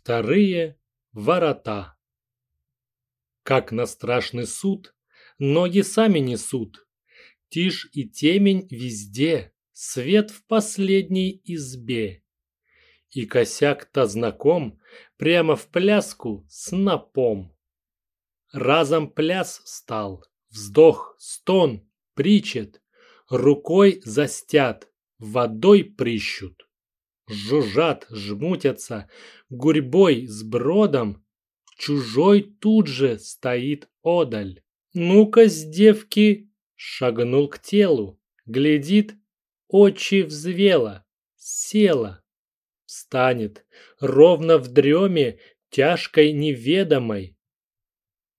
Вторые ворота. Как на страшный суд, ноги сами несут. Тишь и темень везде, свет в последней избе. И косяк-то знаком, прямо в пляску с напом. Разом пляс стал, вздох, стон, причет, рукой застят, водой прищут жужжат, жмутятся, гурьбой с бродом, чужой тут же стоит одаль. Ну-ка, с девки, шагнул к телу, глядит, очи взвела, села. Встанет, ровно в дреме, тяжкой неведомой.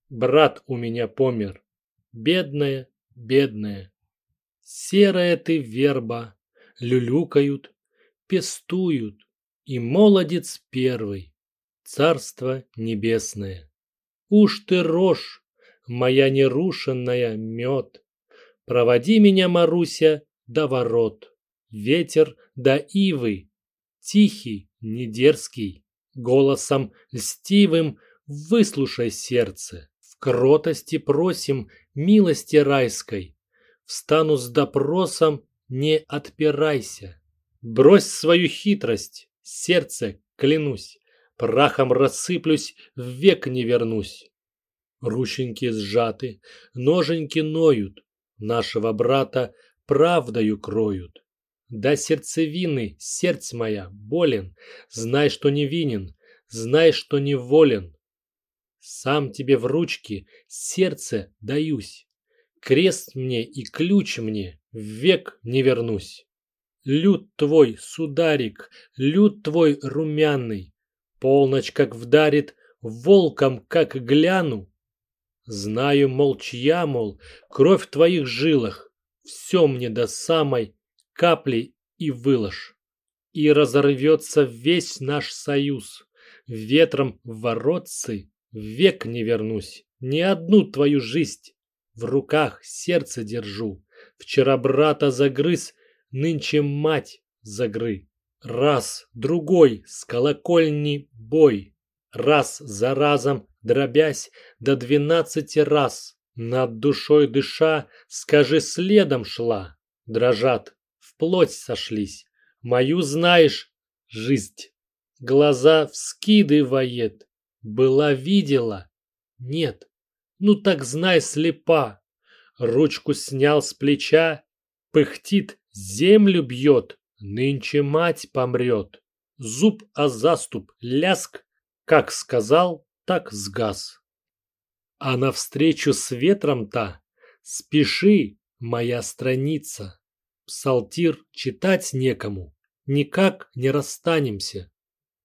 Брат у меня помер, бедная, бедная. Серая ты верба, люлюкают, пестуют, и молодец первый, царство небесное. Уж ты рожь, моя нерушенная мед, проводи меня, Маруся, до ворот, ветер до ивы, тихий, не дерзкий, голосом льстивым выслушай сердце. В кротости просим милости райской, встану с допросом, не отпирайся. Брось свою хитрость, сердце, клянусь, Прахом рассыплюсь, век не вернусь. Рученьки сжаты, ноженьки ноют, Нашего брата правдою кроют. До сердцевины, сердце моя, болен, Знай, что невинен, знай, что неволен. Сам тебе в ручки сердце даюсь. Крест мне и ключ мне, век не вернусь. Люд твой, сударик, люд твой румяный, Полночь как вдарит, волком как гляну. Знаю, молчья, мол, кровь в твоих жилах, Все мне до самой капли и выложь. И разорвется весь наш союз. Ветром воротцы век не вернусь. Ни одну твою жизнь в руках сердце держу. Вчера брата загрыз, нынче мать загры. Раз, другой, с колокольни бой, раз за разом дробясь до двенадцати раз. Над душой дыша, скажи, следом шла, дрожат, вплоть сошлись. Мою знаешь, жизнь. Глаза вскидывает, была видела, нет. Ну так знай, слепа. Ручку снял с плеча, пыхтит, землю бьет, нынче мать помрет. Зуб о заступ, ляск, как сказал, так сгас. А навстречу с ветром-то спеши, моя страница. Псалтир читать некому, никак не расстанемся.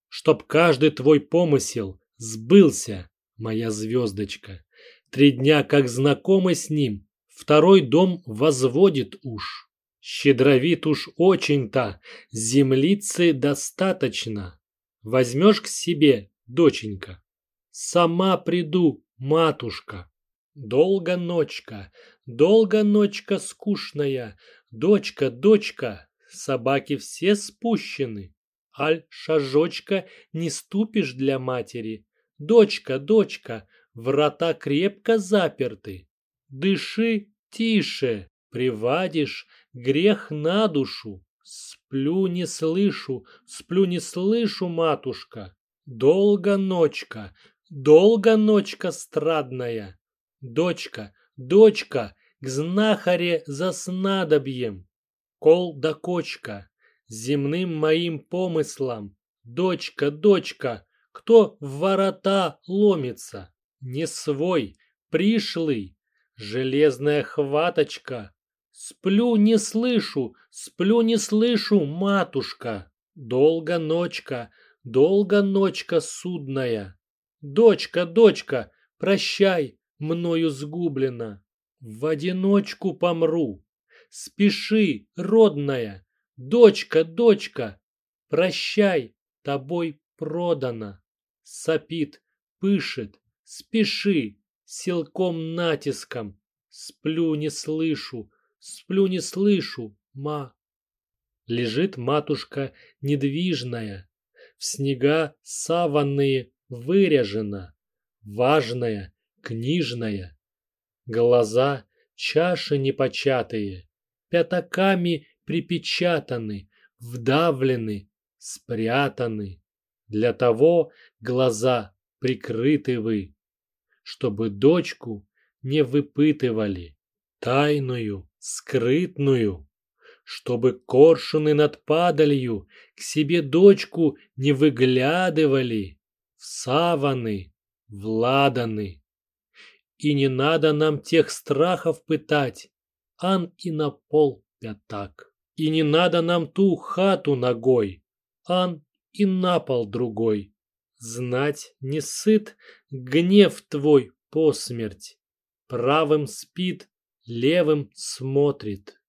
Чтоб каждый твой помысел сбылся, моя звездочка. Три дня, как знакомы с ним, второй дом возводит уж. Щедровит уж очень-то, землицы достаточно. Возьмешь к себе, доченька? Сама приду, матушка. Долго ночка, долго ночка скучная, Дочка, дочка, собаки все спущены. Аль, шажочка, не ступишь для матери. Дочка, дочка, врата крепко заперты. Дыши тише, привадишь, Грех на душу. Сплю не слышу, сплю не слышу, матушка. Долго ночка, долго ночка страдная. Дочка, дочка, к знахаре за снадобьем. Кол да кочка, земным моим помыслам. Дочка, дочка, кто в ворота ломится? Не свой, пришлый, железная хваточка, Сплю, не слышу, сплю, не слышу, матушка. Долго ночка, долго ночка судная. Дочка, дочка, прощай, мною сгублена. В одиночку помру. Спеши, родная, дочка, дочка, прощай, тобой продана. Сопит, пышет, спеши, силком натиском. Сплю, не слышу, Сплю не слышу, ма. Лежит матушка недвижная. В снега саванные выряжена, важная, книжная. Глаза чаши непочатые, пятаками припечатаны, вдавлены, спрятаны. Для того глаза прикрыты вы, чтобы дочку не выпытывали, тайную, скрытную, чтобы коршуны над падалью к себе дочку не выглядывали, в саваны, в ладаны. И не надо нам тех страхов пытать, ан и на пол пятак. И не надо нам ту хату ногой, ан и на пол другой. Знать не сыт гнев твой по смерть. Правым спит, левым смотрит.